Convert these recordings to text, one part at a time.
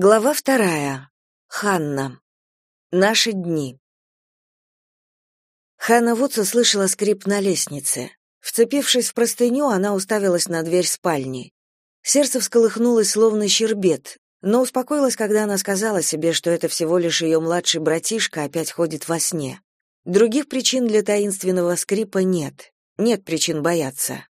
Глава вторая. Ханна. Наши дни. Ханна Вудс услышала скрип на лестнице. Вцепившись в простыню, она уставилась на дверь спальни. Сердце всколыхнулось, словно щербет, но успокоилась, когда она сказала себе, что это всего лишь ее младший братишка опять ходит во сне. Других причин для таинственного скрипа нет. Нет причин бояться.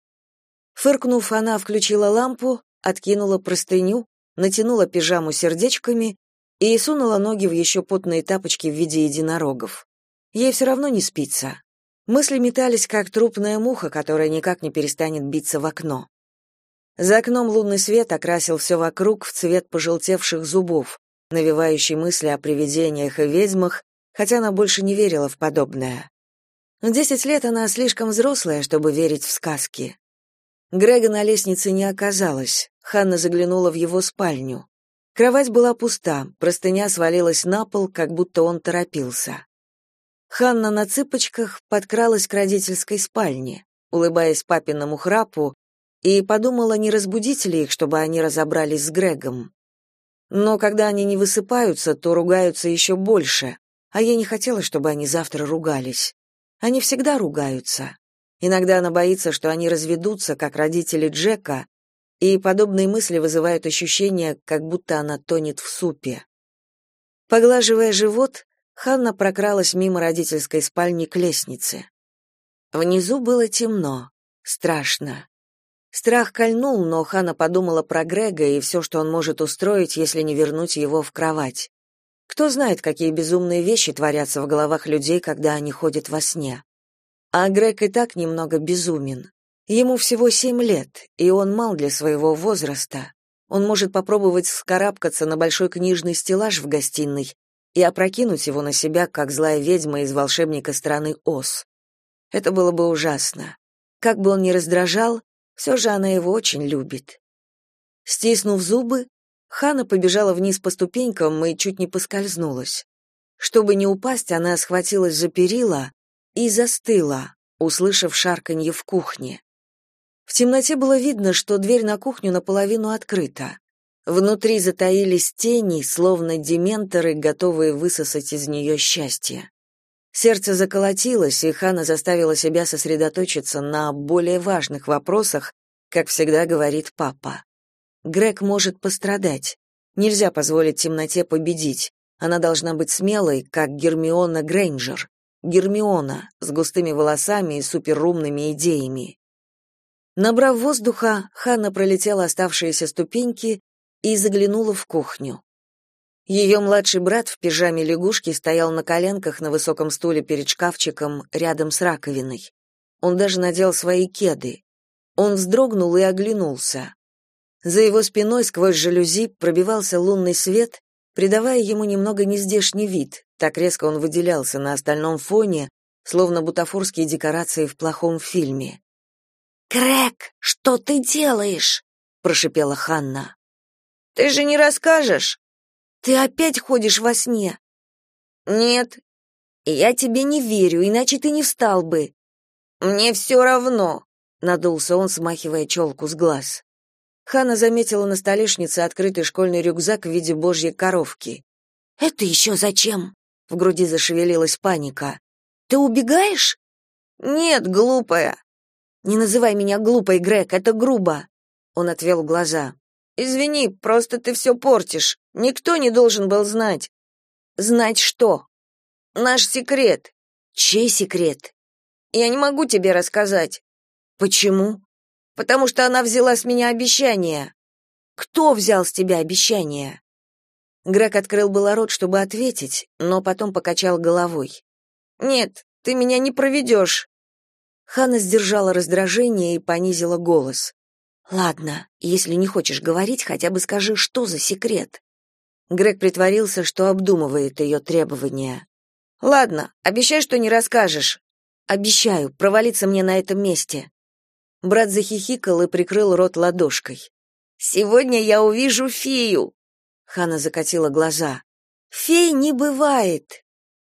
Фыркнув, она включила лампу, откинула простыню, натянула пижаму сердечками и сунула ноги в еще потные тапочки в виде единорогов. Ей все равно не спится. Мысли метались, как трупная муха, которая никак не перестанет биться в окно. За окном лунный свет окрасил все вокруг в цвет пожелтевших зубов, навевающий мысли о привидениях и ведьмах, хотя она больше не верила в подобное. Десять лет она слишком взрослая, чтобы верить в сказки. Грега на лестнице не оказалось. Ханна заглянула в его спальню. Кровать была пуста, простыня свалилась на пол, как будто он торопился. Ханна на цыпочках подкралась к родительской спальне, улыбаясь папиному храпу, и подумала, не разбудить ли их, чтобы они разобрались с Грегом. Но когда они не высыпаются, то ругаются еще больше, а ей не хотелось, чтобы они завтра ругались. Они всегда ругаются. Иногда она боится, что они разведутся, как родители Джека, и подобные мысли вызывают ощущение, как будто она тонет в супе. Поглаживая живот, Ханна прокралась мимо родительской спальни к лестнице. Внизу было темно, страшно. Страх кольнул, но Ханна подумала про Грега и все, что он может устроить, если не вернуть его в кровать. Кто знает, какие безумные вещи творятся в головах людей, когда они ходят во сне. А Грег и так немного безумен. Ему всего семь лет, и он мал для своего возраста. Он может попробовать вскарабкаться на большой книжный стеллаж в гостиной и опрокинуть его на себя, как злая ведьма из волшебника страны Оз. Это было бы ужасно. Как бы он ни раздражал, все же она его очень любит. Стиснув зубы, Хана побежала вниз по ступенькам и чуть не поскользнулась. Чтобы не упасть, она схватилась за перила и застыла, услышав шарканье в кухне. В темноте было видно, что дверь на кухню наполовину открыта. Внутри затаились тени, словно дементоры, готовые высосать из нее счастье. Сердце заколотилось, и Хана заставила себя сосредоточиться на более важных вопросах, как всегда говорит папа. Грег может пострадать. Нельзя позволить темноте победить. Она должна быть смелой, как Гермиона Грейнджер. Гермиона с густыми волосами и суперумными идеями. Набрав воздуха, Ханна пролетела оставшиеся ступеньки и заглянула в кухню. Ее младший брат в пижаме лягушки стоял на коленках на высоком стуле перед шкафчиком рядом с раковиной. Он даже надел свои кеды. Он вздрогнул и оглянулся. За его спиной сквозь жалюзи пробивался лунный свет, придавая ему немного нездешний вид, так резко он выделялся на остальном фоне, словно бутафорские декорации в плохом фильме. «Грег, что ты делаешь?» — прошипела Ханна. «Ты же не расскажешь?» «Ты опять ходишь во сне?» «Нет». «Я тебе не верю, иначе ты не встал бы». «Мне все равно», — надулся он, смахивая челку с глаз. Ханна заметила на столешнице открытый школьный рюкзак в виде божьей коровки. «Это еще зачем?» В груди зашевелилась паника. «Ты убегаешь?» «Нет, глупая. Не называй меня глупой, Грег, это грубо. Он отвел глаза. Извини, просто ты все портишь. Никто не должен был знать. Знать что? Наш секрет. Чей секрет? Я не могу тебе рассказать. Почему? Потому что она взяла с меня обещание. Кто взял с тебя обещание? Грег открыл было рот, чтобы ответить, но потом покачал головой. Нет, ты меня не проведешь. Ханна сдержала раздражение и понизила голос. Ладно, если не хочешь говорить, хотя бы скажи, что за секрет. Грег притворился, что обдумывает ее требования. Ладно, обещай, что не расскажешь. Обещаю, провалиться мне на этом месте. Брат захихикал и прикрыл рот ладошкой. Сегодня я увижу фею. Хана закатила глаза. Фей не бывает.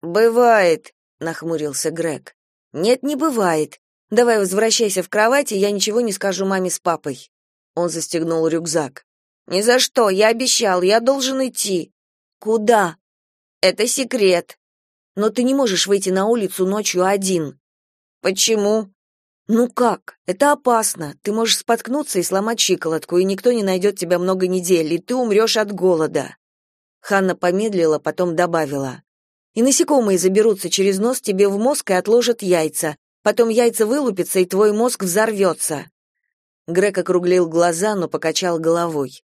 Бывает, нахмурился Грег. Нет, не бывает. Давай возвращайся в кровать, и я ничего не скажу маме с папой. Он застегнул рюкзак. Ни за что, я обещал, я должен идти. Куда? Это секрет. Но ты не можешь выйти на улицу ночью один. Почему? Ну как? Это опасно. Ты можешь споткнуться и сломать щиколотку, и никто не найдет тебя много недель, и ты умрешь от голода. Ханна помедлила, потом добавила: И насекомые заберутся через нос тебе в мозг и отложат яйца. Потом яйца вылупятся, и твой мозг взорвется». Грег округлил глаза, но покачал головой.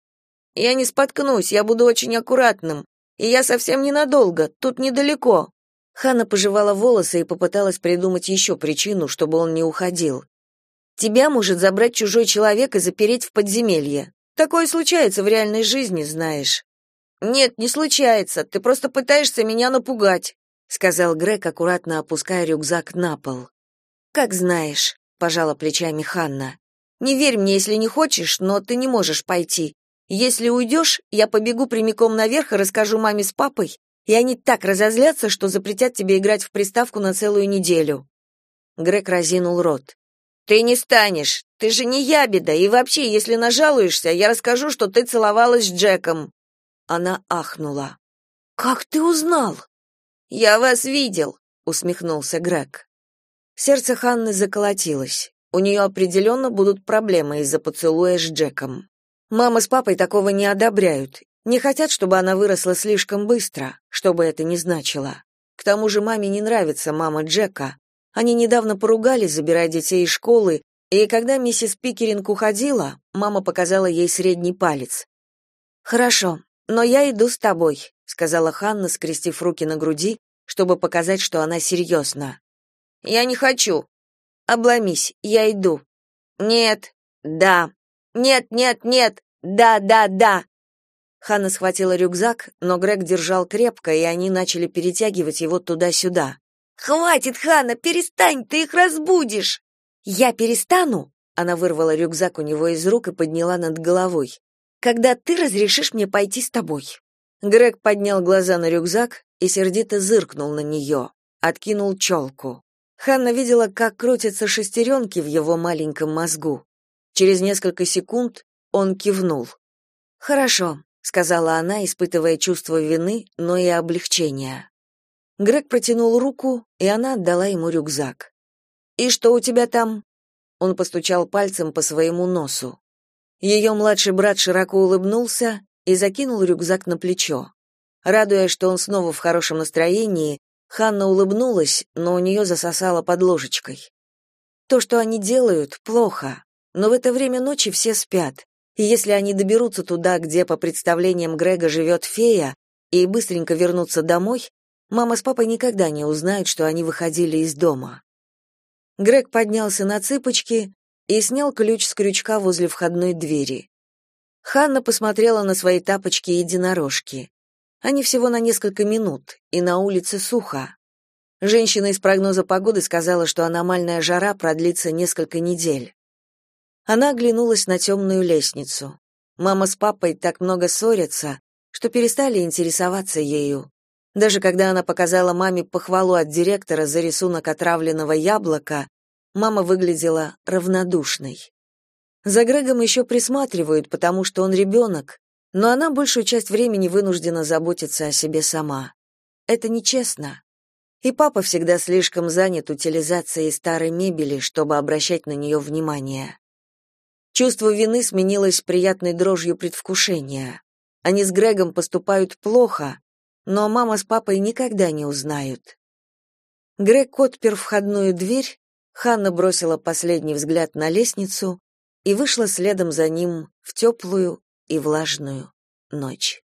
Я не споткнусь, я буду очень аккуратным. И я совсем ненадолго, тут недалеко. Ханна пожевала волосы и попыталась придумать еще причину, чтобы он не уходил. Тебя может забрать чужой человек и запереть в подземелье. Такое случается в реальной жизни, знаешь. Нет, не случается. Ты просто пытаешься меня напугать, сказал Грег, аккуратно опуская рюкзак на пол. Как знаешь, пожала плечами Ханна. Не верь мне, если не хочешь, но ты не можешь пойти. Если уйдешь, я побегу прямиком наверх и расскажу маме с папой, и они так разозлятся, что запретят тебе играть в приставку на целую неделю». Грег разинул рот. «Ты не станешь. Ты же не ябеда, и вообще, если нажалуешься, я расскажу, что ты целовалась с Джеком». Она ахнула. «Как ты узнал?» «Я вас видел», — усмехнулся Грег. Сердце Ханны заколотилось. У нее определенно будут проблемы из-за поцелуя с Джеком. Мама с папой такого не одобряют, не хотят, чтобы она выросла слишком быстро, что бы это ни значило. К тому же маме не нравится мама Джека. Они недавно поругались, забирая детей из школы, и когда миссис Пикеринг уходила, мама показала ей средний палец. «Хорошо, но я иду с тобой», — сказала Ханна, скрестив руки на груди, чтобы показать, что она серьезна. «Я не хочу». «Обломись, я иду». «Нет». «Да». Нет, нет, нет. Да, да, да. Ханна схватила рюкзак, но Грег держал крепко, и они начали перетягивать его туда-сюда. Хватит, Ханна, перестань, ты их разбудишь. Я перестану? Она вырвала рюкзак у него из рук и подняла над головой. Когда ты разрешишь мне пойти с тобой? Грег поднял глаза на рюкзак и сердито зыркнул на нее, откинул челку. Ханна видела, как крутятся шестеренки в его маленьком мозгу. Через несколько секунд он кивнул. «Хорошо», — сказала она, испытывая чувство вины, но и облегчения. Грег протянул руку, и она отдала ему рюкзак. «И что у тебя там?» Он постучал пальцем по своему носу. Ее младший брат широко улыбнулся и закинул рюкзак на плечо. Радуясь, что он снова в хорошем настроении, Ханна улыбнулась, но у нее засосало под ложечкой. То, что они делают, плохо. Но в это время ночи все спят, и если они доберутся туда, где, по представлениям Грега, живет фея, и быстренько вернутся домой, мама с папой никогда не узнают, что они выходили из дома. Грег поднялся на цыпочки и снял ключ с крючка возле входной двери. Ханна посмотрела на свои тапочки-единорожки. Они всего на несколько минут, и на улице сухо. Женщина из прогноза погоды сказала, что аномальная жара продлится несколько недель. Она оглянулась на темную лестницу. Мама с папой так много ссорятся, что перестали интересоваться ею. Даже когда она показала маме похвалу от директора за рисунок отравленного яблока, мама выглядела равнодушной. За Грегом еще присматривают, потому что он ребенок, но она большую часть времени вынуждена заботиться о себе сама. Это нечестно. И папа всегда слишком занят утилизацией старой мебели, чтобы обращать на нее внимание. Чувство вины сменилось приятной дрожью предвкушения. Они с Грегом поступают плохо, но мама с папой никогда не узнают. Грег отпер входную дверь, Ханна бросила последний взгляд на лестницу и вышла следом за ним в теплую и влажную ночь.